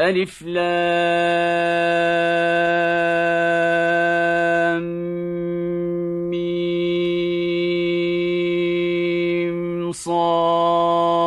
ألف لام ميم صاد.